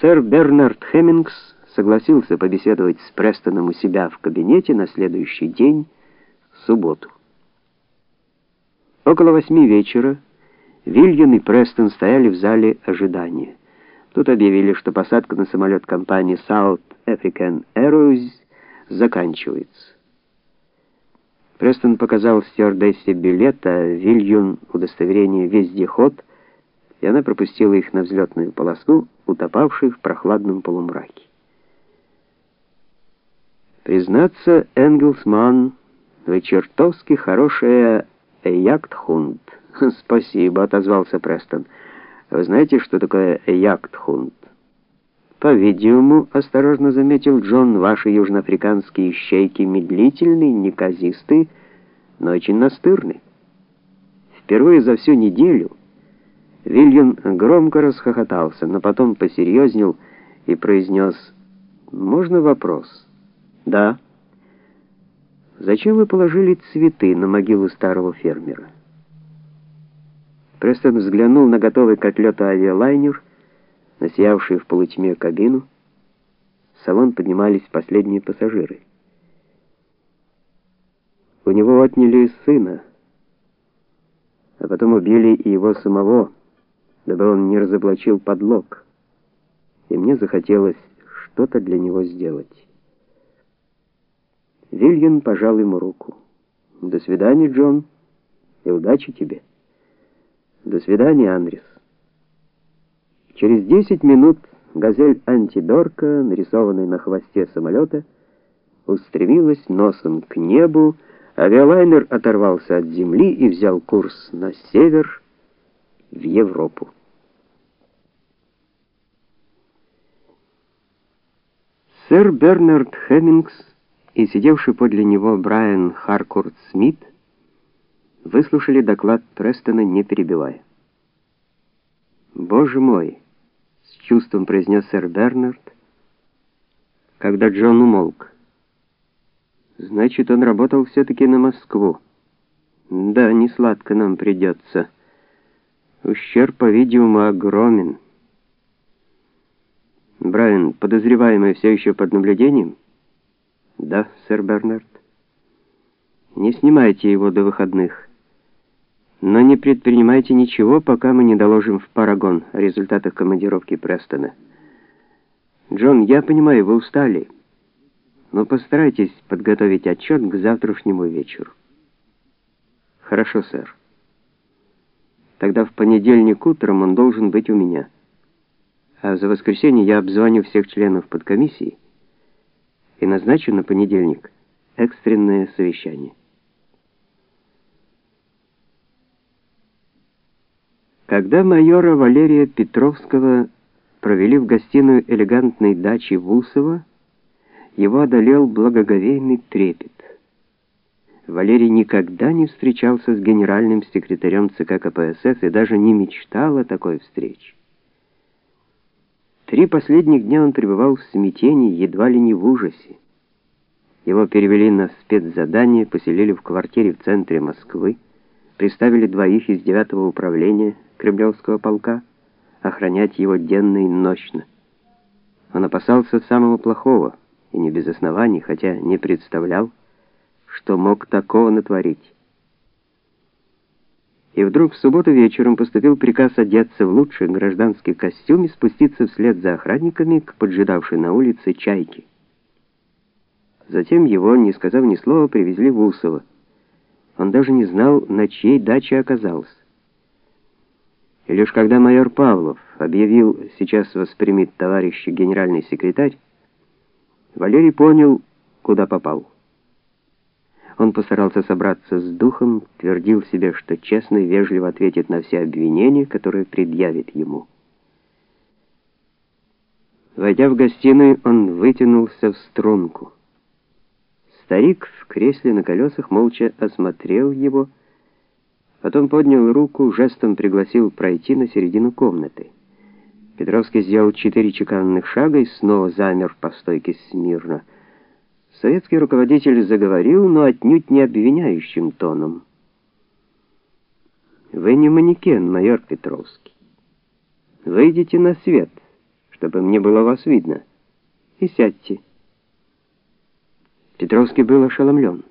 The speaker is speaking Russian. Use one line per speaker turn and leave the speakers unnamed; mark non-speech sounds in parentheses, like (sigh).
Сэр Бернард Хеммингс согласился побеседовать с Престоном у себя в кабинете на следующий день, в субботу. Около восьми вечера Вильям и Престон стояли в зале ожидания. Тут объявили, что посадка на самолет компании South African Airways заканчивается. Престон показал стюардессе билет, а Вильюн удостоверение вездеход, и она пропустила их на взлетную полосу, утопавшую в прохладном полумраке. Признаться, Энгельсман, вы чертовски хорошая яхтхунд. (laughs) Спасибо, отозвался Престон. Вы знаете, что такое яхтхунд? По-видимому, осторожно заметил Джон, ваши южноафриканские щейки медлительные, неказистые, но очень настырны. Впервые за всю неделю Вильям громко расхохотался, но потом посерьезнел и произнес: "Можно вопрос?" "Да. Зачем вы положили цветы на могилу старого фермера?" Престон взглянул на готовый к отлету авиалайнер на сиявшую в полутьме кабину. В салон поднимались последние пассажиры. У него отняли сына, а потом убили и его самого, дабы он не разоблачил подлог. И мне захотелось что-то для него сделать. Вильям пожал ему руку. До свидания, Джон, и удачи тебе. До свидания, Андрес. Через 10 минут газель Антидорка, нарисованная на хвосте самолета, устремилась носом к небу, авиалайнер оторвался от земли и взял курс на север, в Европу. Сэр Бернард Хеммингс и сидевший подле него Брайан Харкорт Смит выслушали доклад Престона, не перебивая. «Боже мой!» чувством произнес сэр Бернард, когда Джон умолк. Значит, он работал все таки на Москву. Да, не сладко нам придется. Ущерб, по-видимому, огромен. Брайан, подозреваемый все еще под наблюдением? Да, сэр Бернард. Не снимайте его до выходных. Но не предпринимайте ничего, пока мы не доложим в Парагон о результатах командировки Престона. Джон, я понимаю, вы устали, но постарайтесь подготовить отчет к завтрашнему вечеру. Хорошо, сэр. Тогда в понедельник утром он должен быть у меня. А за воскресенье я обзвоню всех членов подкомиссии и назначу на понедельник экстренное совещание. Когда майора Валерия Петровского провели в гостиную элегантной дачи Вусова, его одолел благоговейный трепет. Валерий никогда не встречался с генеральным секретарем ЦК КПСС и даже не мечтал о такой встрече. Три последних дня он пребывал в смятении, едва ли не в ужасе. Его перевели на спецзадание, поселили в квартире в центре Москвы, приставили двоих из девятого управления Кремлевского полка, охранять его денно и ночно. Он опасался самого плохого, и не без оснований, хотя не представлял, что мог такого натворить. И вдруг в субботу вечером поступил приказ одеться в лучший гражданский костюм и спуститься вслед за охранниками к поджидавшей на улице чайке. Затем его, не сказав ни слова, привезли в Усово. Он даже не знал, на чьей даче оказался. И лишь когда майор Павлов объявил «сейчас воспримет товарищ генеральный секретарь», Валерий понял, куда попал. Он постарался собраться с духом, твердил себе, что честно и вежливо ответит на все обвинения, которые предъявит ему. Войдя в гостиную, он вытянулся в струнку. Старик в кресле на колесах молча осмотрел его, Потом поднял руку, жестом пригласил пройти на середину комнаты. Петровский сделал четыре чеканных шага и снова замер по стойке смирно. Советский руководитель заговорил, но отнюдь не обвиняющим тоном. Вы не манекен, майор Петровский. Выйдите на свет, чтобы мне было вас видно. И сядьте». Петровский был ошеломлен.